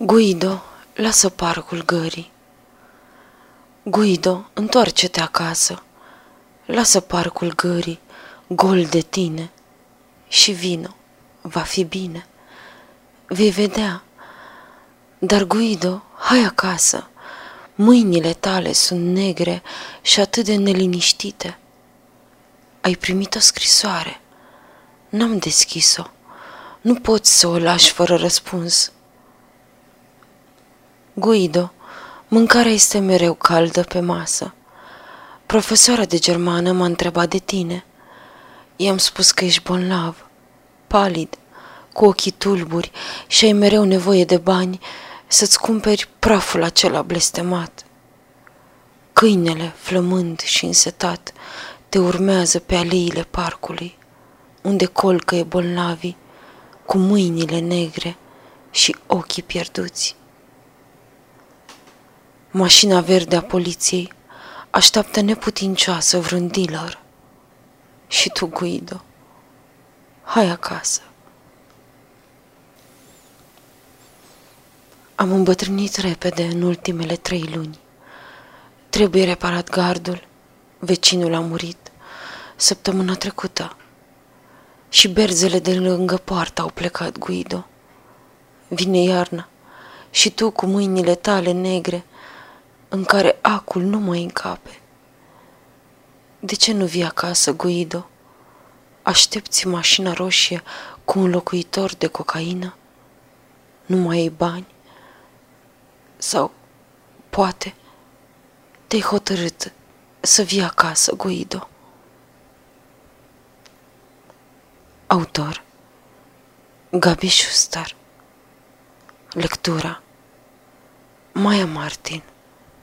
Guido, lasă parcul gării. Guido, întoarce-te acasă. Lasă parcul gării, gol de tine. Și vino, va fi bine. Vei vedea. Dar Guido, hai acasă. Mâinile tale sunt negre și atât de neliniștite. Ai primit o scrisoare. N-am deschis-o. Nu poți să o lași fără răspuns. Guido, mâncarea este mereu caldă pe masă. Profesoara de germană m-a întrebat de tine. I-am spus că ești bolnav, palid, cu ochii tulburi și ai mereu nevoie de bani să-ți cumperi praful acela blestemat. Câinele, flămând și însetat, te urmează pe aleile parcului, unde colcă bolnavii, cu mâinile negre și ochii pierduți. Mașina verde a poliției așteaptă neputincioasă vreun dealer. Și tu, Guido, hai acasă. Am îmbătrânit repede în ultimele trei luni. Trebuie reparat gardul. Vecinul a murit săptămâna trecută. Și berzele de lângă poartă au plecat, Guido. Vine iarna și tu cu mâinile tale negre în care acul nu mai încape. De ce nu vii acasă, Guido? Aștepți mașina roșie cu un locuitor de cocaină? Nu mai ai bani? Sau, poate, te-ai hotărât să vii acasă, Guido? Autor Gabi Schuster Lectura Maia Martin